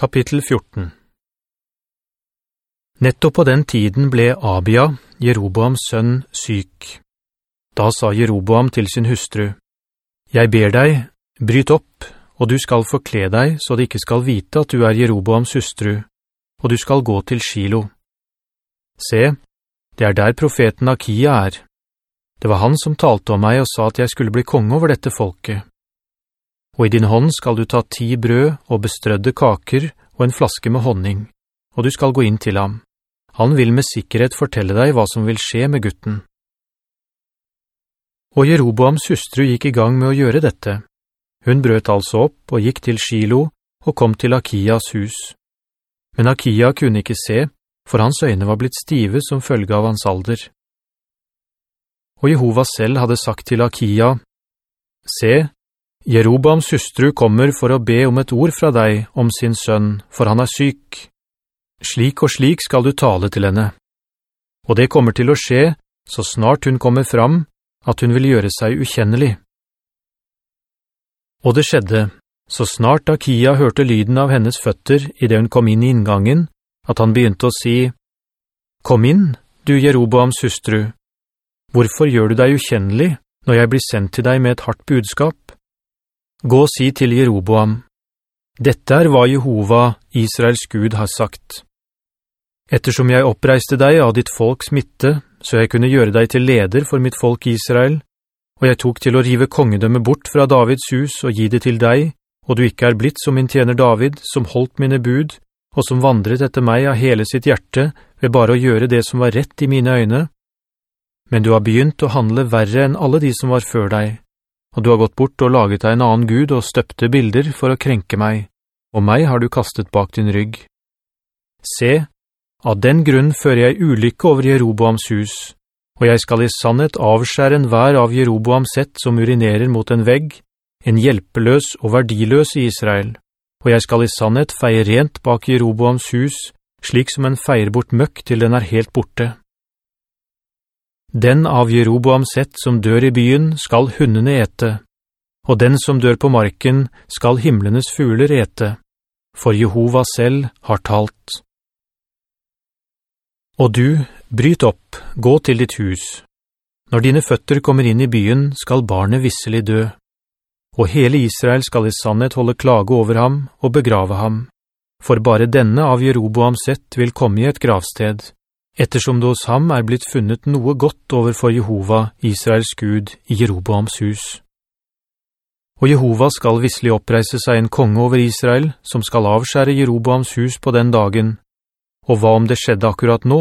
Kapittel 14 Nettopp på den tiden ble Abia, Jeroboams sønn, syk. Da sa Jeroboam til sin hustru, «Jeg ber deg, bryt opp, og du skal forkle deg, så de ikke skal vite at du er Jeroboams hustru, og du skal gå til Shilo. Se, det er der profeten Akia er. Det var han som talte om meg og sa at jeg skulle bli konge over dette folket. Og i din hånd skal du ta ti brød og bestrødde kaker og en flaske med honning, og du skal gå inn til ham. Han vil med sikkerhet fortelle deg hva som vil skje med gutten. Og Jeroboams hustru gikk i gang med å gjøre dette. Hun brøt altså opp og gikk til Shilo og kom til Akias hus. Men Akia kunne ikke se, for hans øyne var blitt stive som følge av hans alder. Og Jehova selv hadde sagt til Akia, «Se, Jerobams hustru kommer for å be om et ord fra deg om sin sønn, for han er syk. Slik og slik skal du tale til henne. Og det kommer til å skje, så snart hun kommer fram, at hun vil gjøre seg ukjennelig.» Og det skjedde, så snart Akia hørte lyden av hennes føtter i det hun kom inn i inngangen, at han begynte å si, «Kom inn, du Jerobams hustru. Hvorfor gjør du deg ukjennelig når jeg blir sendt til deg med et hardt budskap? Gå og si til Jeroboam, «Dette er hva Jehova, Israels Gud, har sagt. Ettersom jeg oppreiste deg av ditt folks midte, så jeg kunne gjøre deg til leder for mitt folk Israel, og jeg tok til å rive kongedømme bort fra Davids hus og gi det til deg, og du ikke er blitt som min tjener David, som holdt mine bud, og som vandret etter meg av hele sitt hjerte, ved bare å gjøre det som var rett i mine øyne. Men du har begynt å handle verre enn alle de som var før deg, og du har gått bort og laget deg en annen Gud og støpte bilder for å krenke meg, og meg har du kastet bak din rygg. Se, av den grunn fører jeg ulykke over Jeroboams hus, og jeg skal i sannhet avskjære en hver av Jeroboams sett som urinerer mot en vegg, en hjelpeløs og verdiløs i Israel, og jeg skal i sannhet feie rent bak Jeroboams hus, slik som en feier bort møkk til den er helt borte. Den av Jeroboam sett som dør i byen skal hundene ete, og den som dør på marken skal himmelenes fugler ete, for Jehova selv har talt. Og du, bryt opp, gå til ditt hus. Når dine føtter kommer inn i byen, skal barnet visselig dø. Og hele Israel skal i sannhet holde klage over ham og begrave ham. For bare denne av Jeroboam sett vil komme i et gravsted, ettersom det hos ham er blitt funnet noe godt overfor Jehova, Israels Gud, i Jeroboams hus. Og Jehova skal visselig oppreise seg en konge over Israel, som skal avskjære Jeroboams hus på den dagen, og hva om det skjedde akkurat nå?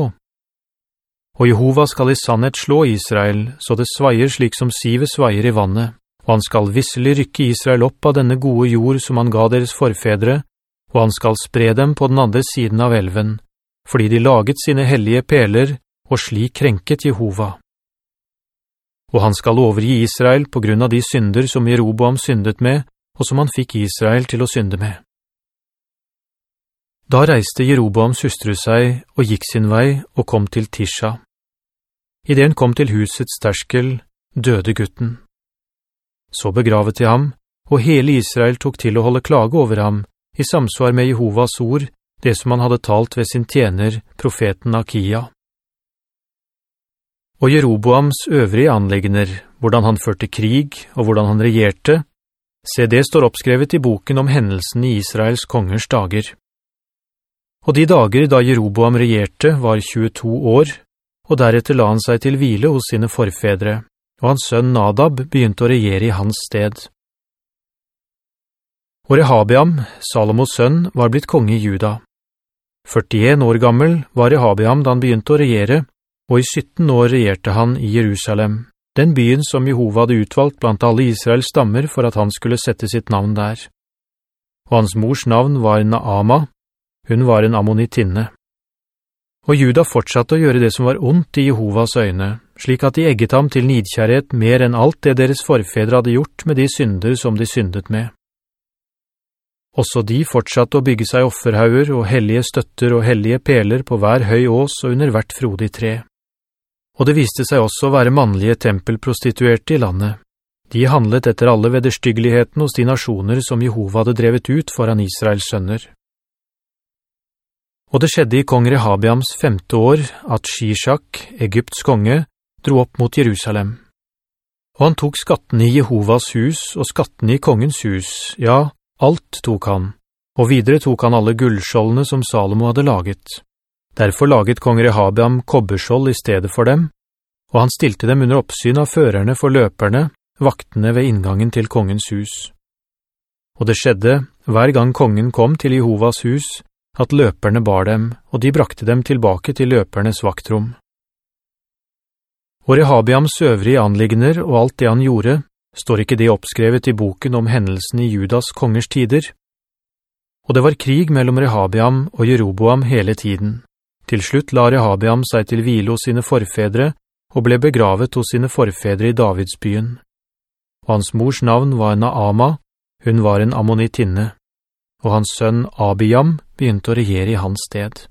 Og Jehova skal i sannhet slå Israel, så det sveier slik som sivet sveier i vannet, og han skal visselig rykke Israel opp av denne gode jord som han ga deres forfedre, og han skal spre dem på den andre siden av elven, fordi de laget sine hellige peler, og slik krenket Jehova. Og han skal overgi Israel på grunn av de synder som Jeroboam syndet med, og som han fikk Israel til å synde med. Da reiste Jeroboams hustru seg og gikk sin vei og kom til Tisha. I det han kom til husets terskel, døde gutten. Så begravet de ham, og hele Israel tok til å holde klage over ham, i samsvar med Jehovas ord, det som han hadde talt ved sin tjener, profeten Akia. Og Jeroboams øvrige anleggender, hvordan han førte krig og hvordan han regjerte, se det står oppskrevet i boken om hendelsen i Israels kongers dager. Og de dager da Jeroboam regjerte var 22 år, og deretter la han seg til hvile hos sine forfedre, og hans sønn Nadab begynte å regjere i hans sted. Og Rehabiam, Salomos sønn, var blitt konge i Juda. 41 år gammel var Rehabiam da han begynte å regjere, og i 17 år regjerte han i Jerusalem, den byen som Jehova hadde utvalgt blant alle Israels stammer for at han skulle sette sitt navn der. Og hans mors navn var Naama, hun var en ammonitinne. Og Juda fortsatte å gjøre det som var ondt i Jehovas øyne, slik at de egget ham til nidkjærhet mer enn alt det deres forfedre hadde gjort med de synder som de syndet med. Også de fortsatte å bygge seg offerhauger og hellige støtter og hellige peler på hver høy ås og under hvert frodig tre. Og det viste seg også å være mannlige tempelprostituerte i landet. De handlet etter alle vedderstyggeligheten hos de nasjoner som Jehova hadde drevet ut foran Israels sønner. Og det skjedde i kong Rehabiams femte år at Shishak, Egypts konge, dro opp mot Jerusalem. Og han tok skatten i Jehovas hus og skatten i kongens hus, ja, alt tok han, og videre tok han alle gullskjoldene som Salomo hadde laget. Derfor laget kong Rehabiam kobberskjold i stedet for dem, og han stilte dem under oppsyn av førerne for løperne, vaktene ved inngangen til kongens hus. Og det skjedde, hver gang kongen kom til Jehovas hus, at løperne bar dem, og de brakte dem tilbake til løpernes vaktrom. Og Rehabiams øvrige anliggender og alt det han gjorde, står ikke det oppskrevet i boken om hendelsen i Judas kongers tider. Og det var krig mellom Rehabiam og Jeroboam hele tiden. Til slutt la Rehabiam seg til hvile hos sine forfedre, og ble begravet hos sine forfedre i Davidsbyen. Og hans mors navn var Naama, hun var en ammonittinne, og hans sønn Abiam begynte å regjere i hans sted.